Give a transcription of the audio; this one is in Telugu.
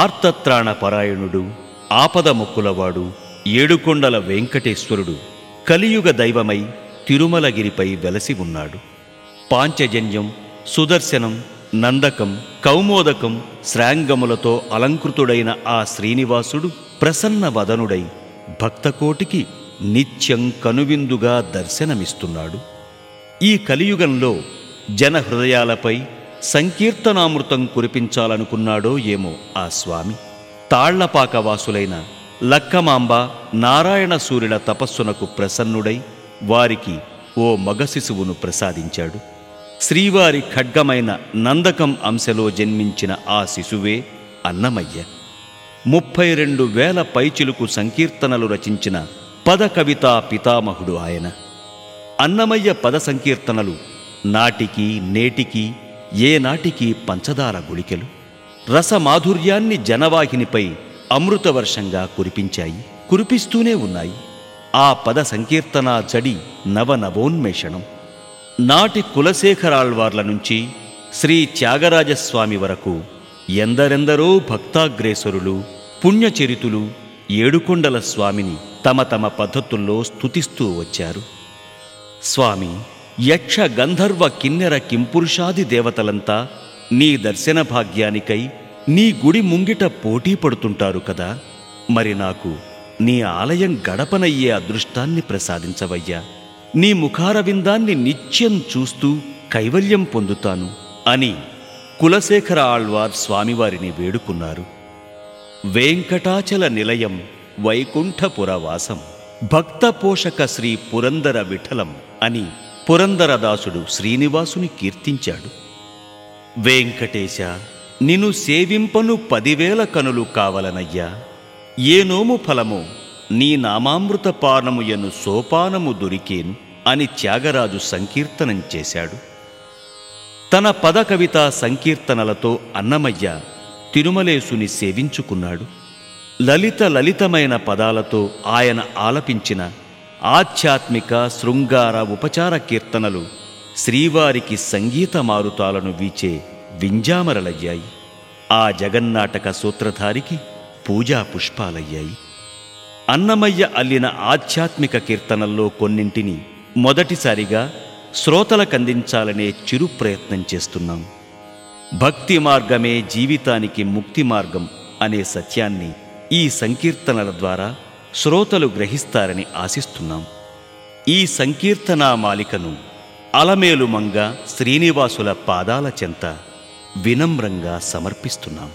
ఆర్తత్రాణ పరాయణుడు ఆపద మొక్కులవాడు ఏడుకొండల వెంకటేశ్వరుడు కలియుగ దైవమై తిరుమలగిరిపై వెలసి ఉన్నాడు. పాంచజన్యం సుదర్శనం నందకం కౌమోదకం శ్రాంగములతో అలంకృతుడైన ఆ శ్రీనివాసుడు ప్రసన్న వదనుడై భక్తకోటికి నిత్యం కనువిందుగా దర్శనమిస్తున్నాడు. ఈ కలియుగంలో జన హృదయాలపై సంకీర్తనామృతం కురిపించాలనుకున్నాడో ఏమో ఆ స్వామి. తాళ్ళపాక వాసులైన లక్కమాంబ నారాయణ సూర్యుల తపస్సునకు ప్రసన్నుడై వారికి ఓ మగ శిశువును ప్రసాదించాడు. శ్రీవారి ఖడ్గమైన నందకం అంశలో జన్మించిన ఆ శిశువే అన్నమయ్య. ముప్పై రెండు వేల పైచిలుకు సంకీర్తనలు రచించిన పద కవితా పితామహుడు ఆయన. అన్నమయ్య పద సంకీర్తనలు నాటికి నేటికి ఏనాటికి పంచదార గుళికలు రసమాధుర్యాన్ని జనవాహినిపై అమృతవర్షంగా కురిపించాయి కురిపిస్తూనే ఉన్నాయి. ఆ పద సంకీర్తనా జడి నవనవోన్మేషణం నాటి కులశేఖరాళ్వార్ల నుంచి శ్రీ త్యాగరాజస్వామి వరకు ఎందరెందరో భక్తాగ్రేసరులు పుణ్యచరితులు ఏడుకొండల స్వామిని తమ తమ పద్ధతుల్లో స్తుతిస్తూ వచ్చారు. స్వామి యక్ష గంధర్వ కిన్నెర కింపురుషాది దేవతలంతా నీ దర్శన భాగ్యానికై నీ గుడి ముంగిట పోటీ పడుతుంటారు కదా. మరి నాకు నీ ఆలయం గడపనయ్యే అదృష్టాన్ని ప్రసాదించవయ్యా. నీ ముఖారవిందాన్ని నిత్యం చూస్తూ కైవల్యం పొందుతాను అని కులశేఖర ఆళ్వార్ స్వామివారిని వేడుకున్నారు. వెంకటాచల నిలయం వైకుంఠపురవాసం భక్త పోషక శ్రీ పురందర విఠలం అని పురందరదాసుడు శ్రీనివాసుని కీర్తించాడు. వెంకటేశ నిను సేవింపను పదివేల కనులు కావలనయ్యా. ఏ నోము ఫలము నీ నామామృత పానము ఎను సోపానము దొరికేను అని త్యాగరాజు సంకీర్తనం చేశాడు. తన పద కవిత సంకీర్తనలతో అన్నమయ్య తిరుమలేసుని సేవించుకున్నాడు. లలిత లలితమైన పదాలతో ఆయన ఆలపించిన ఆధ్యాత్మిక శృంగార ఉపచార కీర్తనలు శ్రీవారికి సంగీత మారుతాలను వీచే వింజామరలయ్యాయి. ఆ జగన్నాటక సూత్రధారికి పూజా పుష్పాలయ్యాయి. అన్నమయ్య అల్లిన ఆధ్యాత్మిక కీర్తనల్లో కొన్నింటిని మొదటిసారిగా శ్రోతలకందించాలనే చిరు ప్రయత్నం చేస్తున్నాం. భక్తి మార్గమే జీవితానికి ముక్తి మార్గం అనే సత్యాన్ని ఈ సంకీర్తనల ద్వారా శ్రోతలు గ్రహిస్తారని ఆశిస్తున్నాం. ఈ సంకీర్తనా మాలికను అలమేలుమంగ శ్రీనివాసుల పాదాల చెంత వినమ్రంగా సమర్పిస్తున్నాం.